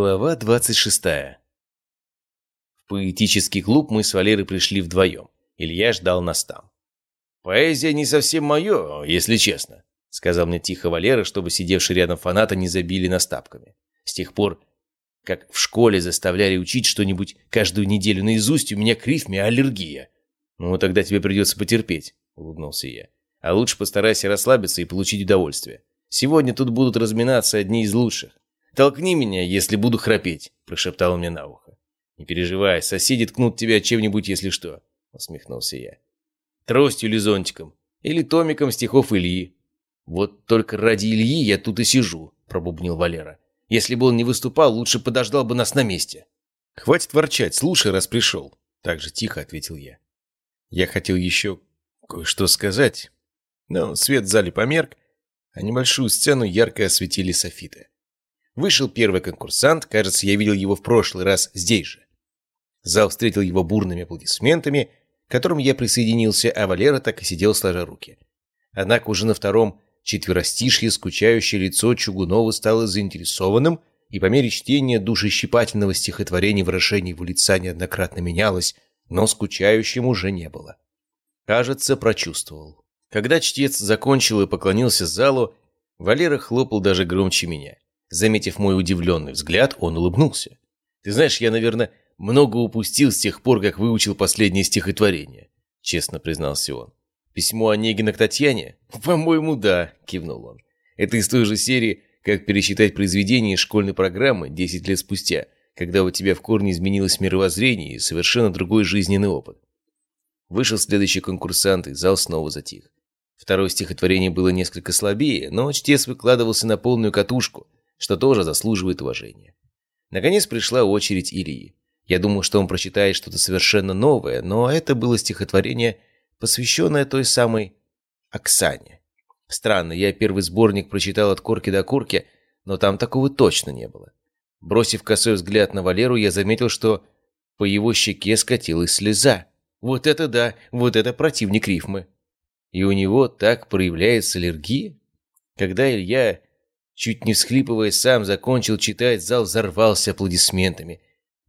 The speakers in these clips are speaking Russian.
Глава 26. В поэтический клуб мы с Валерой пришли вдвоем. Илья ждал нас там. «Поэзия не совсем мое, если честно», — сказал мне тихо Валера, чтобы сидевшие рядом фанаты не забили нас тапками. С тех пор, как в школе заставляли учить что-нибудь каждую неделю наизусть, у меня к рифме аллергия. «Ну, тогда тебе придется потерпеть», — улыбнулся я. «А лучше постарайся расслабиться и получить удовольствие. Сегодня тут будут разминаться одни из лучших. «Толкни меня, если буду храпеть», – прошептал он мне на ухо. «Не переживай, соседи ткнут тебя чем-нибудь, если что», – усмехнулся я. «Тростью или зонтиком. Или томиком стихов Ильи». «Вот только ради Ильи я тут и сижу», – пробубнил Валера. «Если бы он не выступал, лучше подождал бы нас на месте». «Хватит ворчать, слушай, раз пришел», – так же тихо ответил я. Я хотел еще кое-что сказать, но свет в зале померк, а небольшую сцену ярко осветили софиты. Вышел первый конкурсант, кажется, я видел его в прошлый раз здесь же. Зал встретил его бурными аплодисментами, к которым я присоединился, а Валера так и сидел сложа руки. Однако уже на втором четверостишье скучающее лицо Чугунова стало заинтересованным, и по мере чтения душещипательного стихотворения выражение его лица неоднократно менялось, но скучающим уже не было. Кажется, прочувствовал. Когда чтец закончил и поклонился залу, Валера хлопал даже громче меня. Заметив мой удивленный взгляд, он улыбнулся. «Ты знаешь, я, наверное, много упустил с тех пор, как выучил последнее стихотворение», — честно признался он. «Письмо Онегина к Татьяне?» «По-моему, да», — кивнул он. «Это из той же серии, как пересчитать произведение из школьной программы 10 лет спустя, когда у тебя в корне изменилось мировоззрение и совершенно другой жизненный опыт». Вышел следующий конкурсант, и зал снова затих. Второе стихотворение было несколько слабее, но чтец выкладывался на полную катушку — что тоже заслуживает уважения. Наконец пришла очередь Ильи. Я думал, что он прочитает что-то совершенно новое, но это было стихотворение, посвященное той самой Оксане. Странно, я первый сборник прочитал от корки до корки, но там такого точно не было. Бросив косой взгляд на Валеру, я заметил, что по его щеке скатилась слеза. Вот это да, вот это противник рифмы. И у него так проявляется аллергия? Когда Илья Чуть не всхлипывая, сам закончил читать, зал взорвался аплодисментами,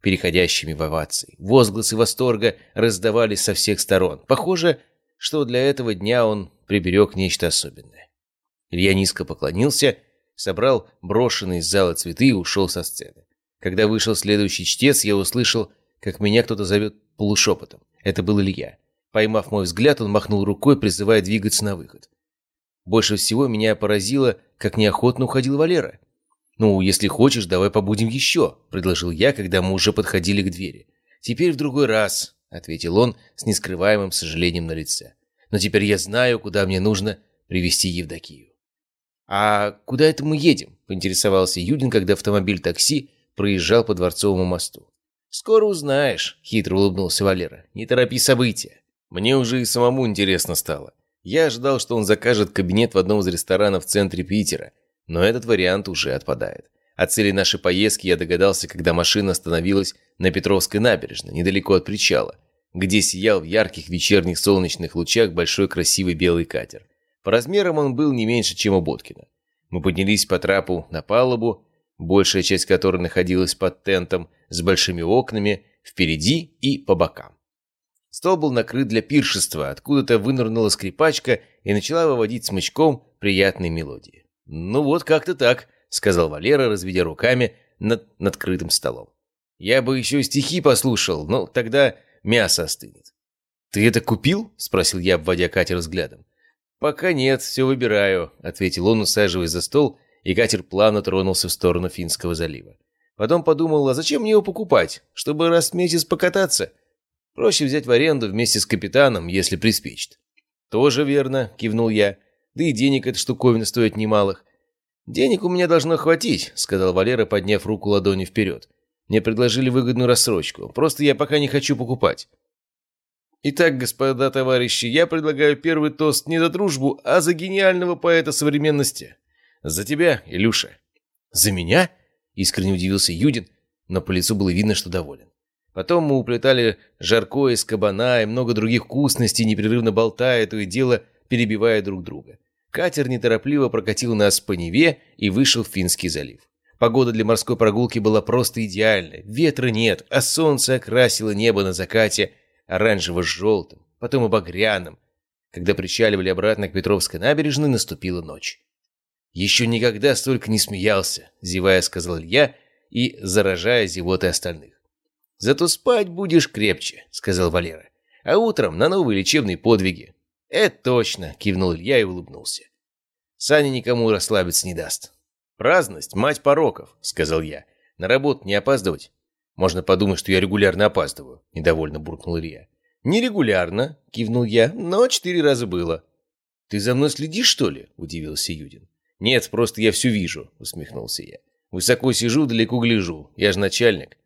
переходящими в овации. Возгласы восторга раздавались со всех сторон. Похоже, что для этого дня он приберег нечто особенное. Илья низко поклонился, собрал брошенные из зала цветы и ушел со сцены. Когда вышел следующий чтец, я услышал, как меня кто-то зовет полушепотом. Это был Илья. Поймав мой взгляд, он махнул рукой, призывая двигаться на выход. Больше всего меня поразило, как неохотно уходил Валера. «Ну, если хочешь, давай побудем еще», — предложил я, когда мы уже подходили к двери. «Теперь в другой раз», — ответил он с нескрываемым сожалением на лице. «Но теперь я знаю, куда мне нужно привести Евдокию». «А куда это мы едем?» — поинтересовался Юдин, когда автомобиль такси проезжал по Дворцовому мосту. «Скоро узнаешь», — хитро улыбнулся Валера. «Не торопи события». Мне уже и самому интересно стало. Я ожидал, что он закажет кабинет в одном из ресторанов в центре Питера, но этот вариант уже отпадает. О цели нашей поездки я догадался, когда машина остановилась на Петровской набережной, недалеко от причала, где сиял в ярких вечерних солнечных лучах большой красивый белый катер. По размерам он был не меньше, чем у Боткина. Мы поднялись по трапу на палубу, большая часть которой находилась под тентом с большими окнами впереди и по бокам. Стол был накрыт для пиршества, откуда-то вынырнула скрипачка и начала выводить смычком приятные мелодии. «Ну вот как-то так», — сказал Валера, разведя руками над надкрытым столом. «Я бы еще стихи послушал, но тогда мясо остынет». «Ты это купил?» — спросил я, обводя катер взглядом. «Пока нет, все выбираю», — ответил он, усаживаясь за стол, и катер плавно тронулся в сторону Финского залива. Потом подумал, а зачем мне его покупать? Чтобы раз в месяц покататься? Проще взять в аренду вместе с капитаном, если приспичит. «Тоже верно», — кивнул я. «Да и денег эта штуковина стоит немалых». «Денег у меня должно хватить», — сказал Валера, подняв руку ладони вперед. «Мне предложили выгодную рассрочку. Просто я пока не хочу покупать». «Итак, господа товарищи, я предлагаю первый тост не за дружбу, а за гениального поэта современности. За тебя, Илюша». «За меня?» — искренне удивился Юдин, но по лицу было видно, что доволен. Потом мы уплетали жаркое из кабана и много других вкусностей, непрерывно болтая, то и дело перебивая друг друга. Катер неторопливо прокатил нас по Неве и вышел в Финский залив. Погода для морской прогулки была просто идеальная. Ветра нет, а солнце окрасило небо на закате оранжево-желтым, потом обогряным. Когда причаливали обратно к Петровской набережной, наступила ночь. «Еще никогда столько не смеялся», — зевая сказал Илья и заражая зевоты остальных. «Зато спать будешь крепче», — сказал Валера. «А утром на новые лечебные подвиги». «Это точно», — кивнул Илья и улыбнулся. «Саня никому расслабиться не даст». «Праздность — мать пороков», — сказал я. «На работу не опаздывать». «Можно подумать, что я регулярно опаздываю», — недовольно буркнул Илья. «Нерегулярно», — кивнул я, — «но четыре раза было». «Ты за мной следишь, что ли?» — удивился Юдин. «Нет, просто я все вижу», — усмехнулся я. «Высоко сижу, далеко гляжу. Я же начальник».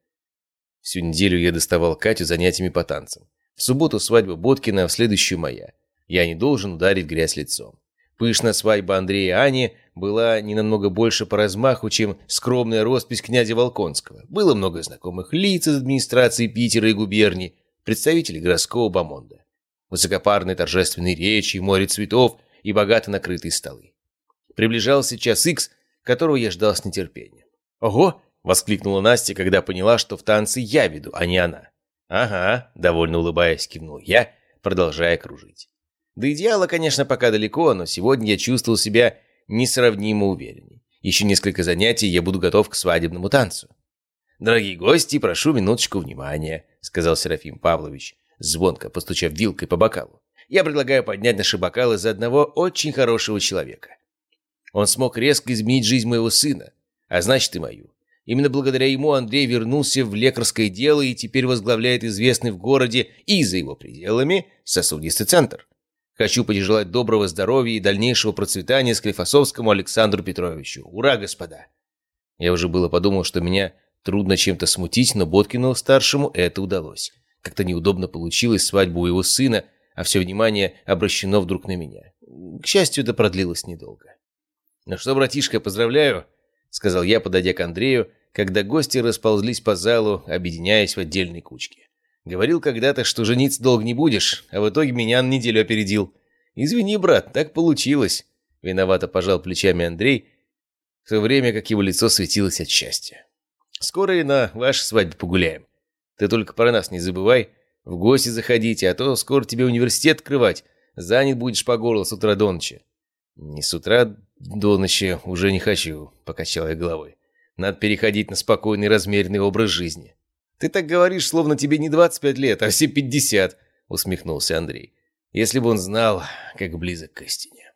Всю неделю я доставал Катю занятиями по танцам. В субботу свадьба Боткина, а в следующую моя. Я не должен ударить грязь лицом. Пышная свадьба Андрея и Ани была не намного больше по размаху, чем скромная роспись князя Волконского. Было много знакомых лиц из администрации Питера и губернии, представителей городского бомонда. Высокопарные торжественные речи, море цветов и богато накрытые столы. Приближался час икс, которого я ждал с нетерпением. «Ого!» — воскликнула Настя, когда поняла, что в танцы я веду, а не она. «Ага», — довольно улыбаясь, кивнул я, продолжая кружить. До идеала, конечно, пока далеко, но сегодня я чувствовал себя несравнимо уверенней. Еще несколько занятий, я буду готов к свадебному танцу. «Дорогие гости, прошу минуточку внимания», — сказал Серафим Павлович, звонко постучав вилкой по бокалу. «Я предлагаю поднять наши бокалы за одного очень хорошего человека. Он смог резко изменить жизнь моего сына, а значит и мою. Именно благодаря ему Андрей вернулся в лекарское дело и теперь возглавляет известный в городе и за его пределами сосудистый центр. Хочу пожелать доброго здоровья и дальнейшего процветания Склифосовскому Александру Петровичу. Ура, господа!» Я уже было подумал, что меня Трудно чем-то смутить, но Боткину-старшему это удалось. Как-то неудобно получилось свадьбу у его сына, а все внимание обращено вдруг на меня. К счастью, это продлилось недолго. «Ну что, братишка, поздравляю!» — сказал я, подойдя к Андрею, когда гости расползлись по залу, объединяясь в отдельной кучке. «Говорил когда-то, что жениться долго не будешь, а в итоге меня на неделю опередил. Извини, брат, так получилось!» Виновато пожал плечами Андрей, в то время как его лицо светилось от счастья. Скоро и на вашей свадьбе погуляем. Ты только про нас не забывай. В гости заходите, а то скоро тебе университет открывать. Занят будешь по горло с утра до ночи». «Не с утра до ночи уже не хочу», — покачал я головой. «Надо переходить на спокойный размеренный образ жизни». «Ты так говоришь, словно тебе не 25 лет, а все 50», — усмехнулся Андрей. «Если бы он знал, как близок к истине».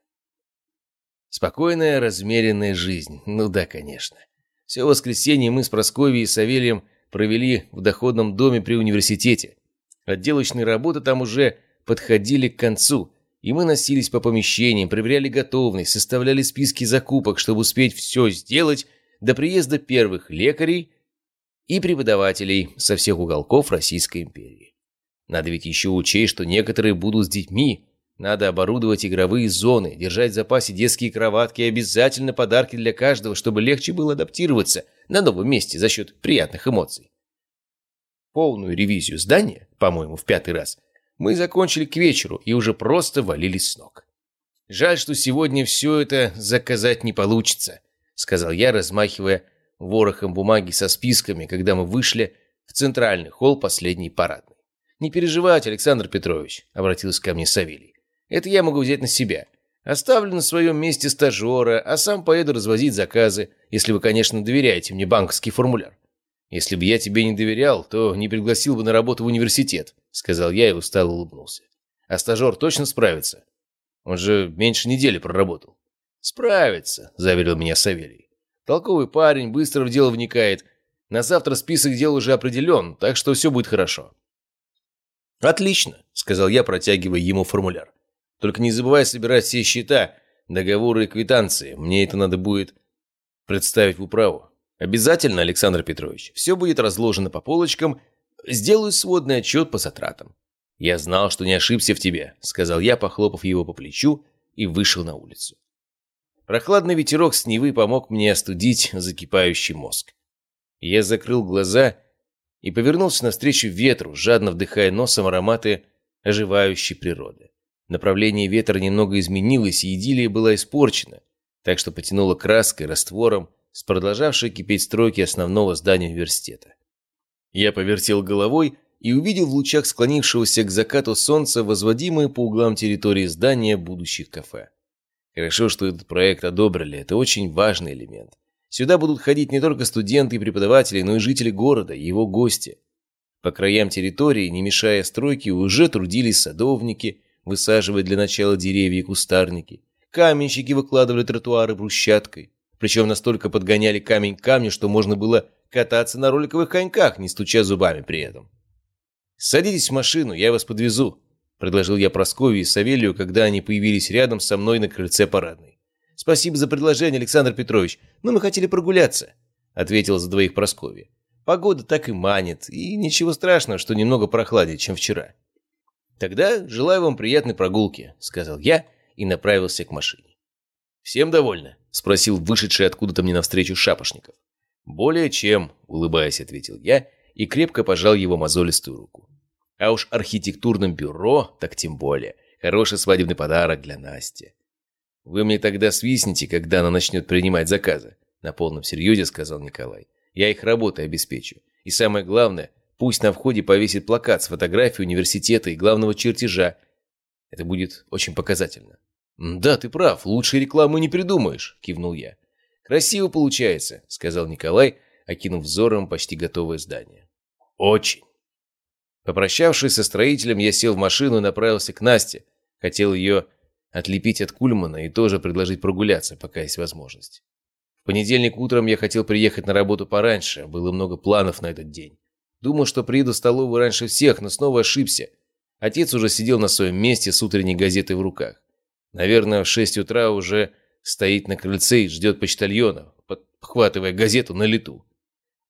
Спокойная, размеренная жизнь. Ну да, конечно. Все воскресенье мы с Прасковьей и Савельем провели в доходном доме при университете. Отделочные работы там уже подходили к концу, и мы носились по помещениям, проверяли готовность, составляли списки закупок, чтобы успеть все сделать до приезда первых лекарей и преподавателей со всех уголков Российской империи. Надо ведь еще учесть, что некоторые будут с детьми, надо оборудовать игровые зоны, держать в запасе детские кроватки и обязательно подарки для каждого, чтобы легче было адаптироваться на новом месте за счет приятных эмоций. Полную ревизию здания, по-моему, в пятый раз, мы закончили к вечеру и уже просто валились с ног. «Жаль, что сегодня все это заказать не получится», — сказал я, размахивая ворохом бумаги со списками, когда мы вышли в центральный холл последней парадной. «Не переживайте, Александр Петрович», — обратился ко мне Савелий. Это я могу взять на себя. Оставлю на своем месте стажера, а сам поеду развозить заказы, если вы, конечно, доверяете мне банковский формуляр. Если бы я тебе не доверял, то не пригласил бы на работу в университет, сказал я и устало улыбнулся. А стажер точно справится? Он же меньше недели проработал. Справится, заверил меня Савелий. Толковый парень, быстро в дело вникает. На завтра список дел уже определен, так что все будет хорошо. «Отлично», — сказал я, протягивая ему формуляр. Только не забывай собирать все счета, договоры и квитанции. Мне это надо будет представить в управу. Обязательно, Александр Петрович. Все будет разложено по полочкам. Сделаю сводный отчет по затратам. Я знал, что не ошибся в тебе, сказал я, похлопав его по плечу, и вышел на улицу. Прохладный ветерок с Невы помог мне остудить закипающий мозг. Я закрыл глаза и повернулся навстречу ветру, жадно вдыхая носом ароматы оживающей природы. Направление ветра немного изменилось, и идиллия была испорчена, так что потянуло краской, раствором, с продолжавшей кипеть стройки основного здания университета. Я повертел головой и увидел в лучах склонившегося к закату солнца возводимые по углам территории здания будущих кафе. Хорошо, что этот проект одобрили, это очень важный элемент. Сюда будут ходить не только студенты и преподаватели, но и жители города, его гости. По краям территории, не мешая стройке, уже трудились садовники, высаживая для начала деревья и кустарники. Каменщики выкладывали тротуары брусчаткой. Причем настолько подгоняли камень к камню, что можно было кататься на роликовых коньках, не стуча зубами при этом. «Садитесь в машину, я вас подвезу», — предложил я Прасковью и Савелью, когда они появились рядом со мной на крыльце парадной. «Спасибо за предложение, Александр Петрович, но мы хотели прогуляться», — ответил за двоих Прасковья. «Погода так и манит, и ничего страшного, что немного прохладнее, чем вчера». «Тогда желаю вам приятной прогулки», — сказал я и направился к машине. «Всем довольны?» — спросил вышедший откуда-то мне навстречу Шапошников. «Более чем», — улыбаясь, ответил я и крепко пожал его мозолистую руку. А уж архитектурным бюро, так тем более. Хороший свадебный подарок для Насти. «Вы мне тогда свистните, когда она начнет принимать заказы», — на полном серьезе сказал Николай. «Я их работой обеспечу. И самое главное, пусть на входе повесит плакат с фотографией университета и главного чертежа. Это будет очень показательно». «Да, ты прав, лучшей рекламы не придумаешь», — кивнул я. «Красиво получается», — сказал Николай, окинув взором почти готовое здание. «Очень». Попрощавшись со строителем, я сел в машину и направился к Насте. Хотел ее отлепить от Кульмана и тоже предложить прогуляться, пока есть возможность. В понедельник утром я хотел приехать на работу пораньше, было много планов на этот день. Думал, что приеду в столовую раньше всех, но снова ошибся. Отец уже сидел на своем месте с утренней газетой в руках. Наверное, в шесть утра уже стоит на крыльце и ждет почтальона, подхватывая газету на лету.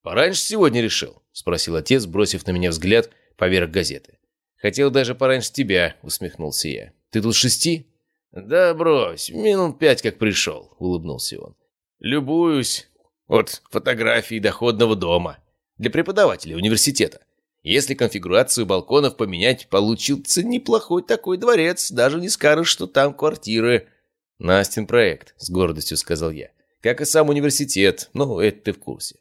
«Пораньше сегодня решил?» – спросил отец, бросив на меня взгляд – поверх газеты. «Хотел даже пораньше тебя», — усмехнулся я. «Ты тут шести?» «Да брось, минут пять как пришел», — улыбнулся он. «Любуюсь. Вот фотографии доходного дома. Для преподавателей университета. Если конфигурацию балконов поменять, получился неплохой такой дворец. Даже не скажешь, что там квартиры». «Настин проект», — с гордостью сказал я. «Как и сам университет. Ну, это ты в курсе.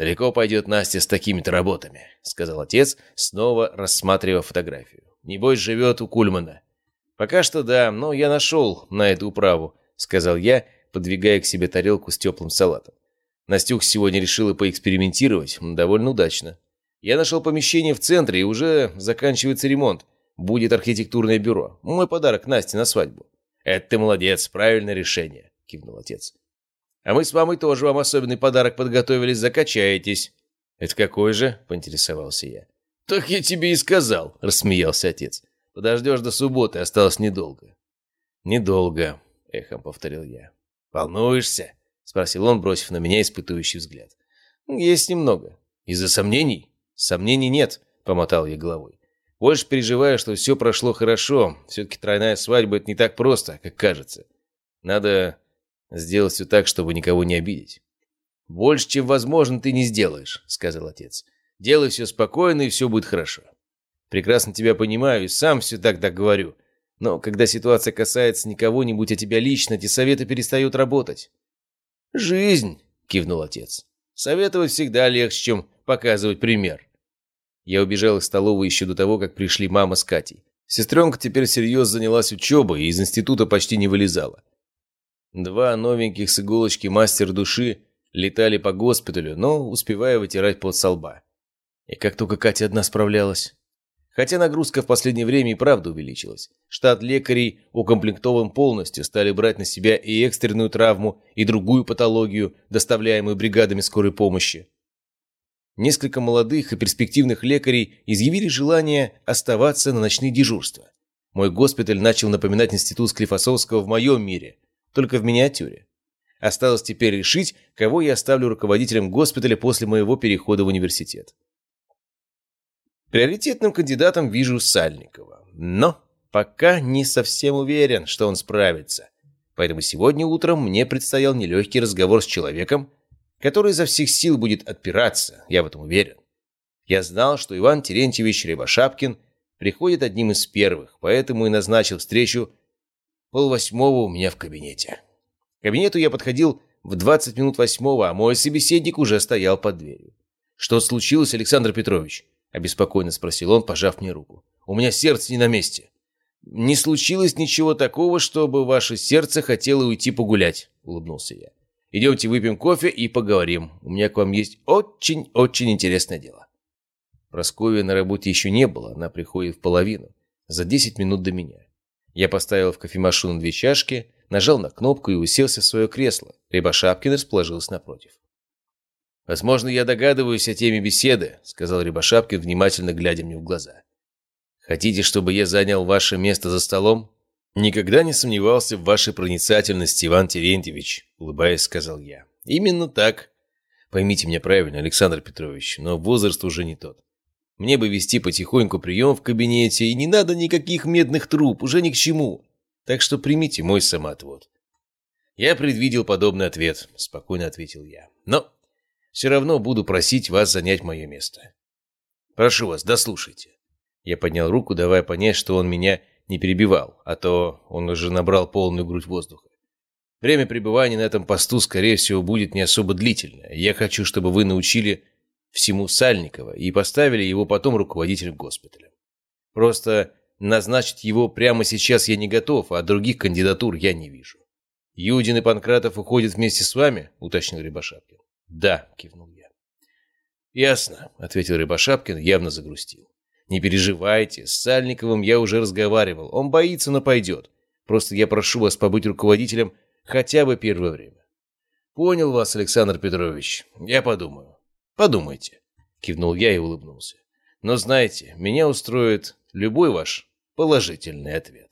«Далеко пойдет Настя с такими-то работами», — сказал отец, снова рассматривая фотографию. «Небось, живет у Кульмана». «Пока что да, но я нашел на эту управу», — сказал я, подвигая к себе тарелку с теплым салатом. Настюх сегодня решила поэкспериментировать, довольно удачно. Я нашел помещение в центре, и уже заканчивается ремонт. Будет архитектурное бюро. Мой подарок Насте на свадьбу. «Это ты молодец, правильное решение», — кивнул отец. А мы с мамой тоже вам особенный подарок подготовили, закачаетесь». «Это какой же?» – поинтересовался я. «Так я тебе и сказал», – рассмеялся отец. «Подождешь до субботы, осталось недолго». «Недолго», – эхом повторил я. «Волнуешься?» – спросил он, бросив на меня испытующий взгляд. «Есть немного. Из-за сомнений?» «Сомнений нет», – помотал я головой. «Больше переживаю, что все прошло хорошо. Все-таки тройная свадьба – это не так просто, как кажется. Надо Сделать все так, чтобы никого не обидеть. «Больше, чем возможно, ты не сделаешь», — сказал отец. «Делай все спокойно, и все будет хорошо. Прекрасно тебя понимаю и сам все так так говорю. Но когда ситуация касается не кого-нибудь, а тебя лично, эти советы перестают работать». «Жизнь», — кивнул отец. «Советовать всегда легче, чем показывать пример». Я убежал из столовой еще до того, как пришли мама с Катей. Сестренка теперь серьезно занялась учебой и из института почти не вылезала. Два новеньких с иголочки мастер души летали по госпиталю, но успевая вытирать пот со лба. И как только Катя одна справлялась. Хотя нагрузка в последнее время и правда увеличилась. Штат лекарей укомплектован полностью, стали брать на себя и экстренную травму, и другую патологию, доставляемую бригадами скорой помощи. Несколько молодых и перспективных лекарей изъявили желание оставаться на ночные дежурства. Мой госпиталь начал напоминать институт Склифосовского в моем мире – только в миниатюре. Осталось теперь решить, кого я оставлю руководителем госпиталя после моего перехода в университет. Приоритетным кандидатом вижу Сальникова, но пока не совсем уверен, что он справится. Поэтому сегодня утром мне предстоял нелегкий разговор с человеком, который изо всех сил будет отпираться, я в этом уверен. Я знал, что Иван Терентьевич Рябошапкин приходит одним из первых, поэтому и назначил встречу Полвосьмого у меня в кабинете. К кабинету я подходил в 20 минут восьмого, а мой собеседник уже стоял под дверью. «Что случилось, Александр Петрович?» – обеспокоенно спросил он, пожав мне руку. «У меня сердце не на месте». «Не случилось ничего такого, чтобы ваше сердце хотело уйти погулять», – улыбнулся я. «Идемте выпьем кофе и поговорим. У меня к вам есть очень-очень интересное дело». Прасковья на работе еще не было, она приходит в половину, за 10 минут до меня. Я поставил в кофемашину две чашки, нажал на кнопку и уселся в свое кресло. Рябошапкин расположился напротив. «Возможно, я догадываюсь о теме беседы», — сказал Рябошапкин, внимательно глядя мне в глаза. «Хотите, чтобы я занял ваше место за столом?» «Никогда не сомневался в вашей проницательности, Иван Терентьевич», — улыбаясь, сказал я. «Именно так. Поймите меня правильно, Александр Петрович, но возраст уже не тот. Мне бы вести потихоньку прием в кабинете, и не надо никаких медных труб, уже ни к чему. Так что примите мой самоотвод. Я предвидел подобный ответ, спокойно ответил я. Но все равно буду просить вас занять мое место. Прошу вас, дослушайте. Я поднял руку, давая понять, что он меня не перебивал, а то он уже набрал полную грудь воздуха. Время пребывания на этом посту, скорее всего, будет не особо длительное. Я хочу, чтобы вы научили всему Сальникова и поставили его потом руководителем госпиталя. Просто назначить его прямо сейчас я не готов, а других кандидатур я не вижу. «Юдин и Панкратов уходят вместе с вами?» – уточнил Рябошапкин. «Да», – кивнул я. «Ясно», – ответил Рябошапкин, явно загрустил. «Не переживайте, с Сальниковым я уже разговаривал. Он боится, но пойдет. Просто я прошу вас побыть руководителем хотя бы первое время». «Понял вас, Александр Петрович. Я подумаю». «Подумайте», — кивнул я и улыбнулся. «Но знаете, меня устроит любой ваш положительный ответ».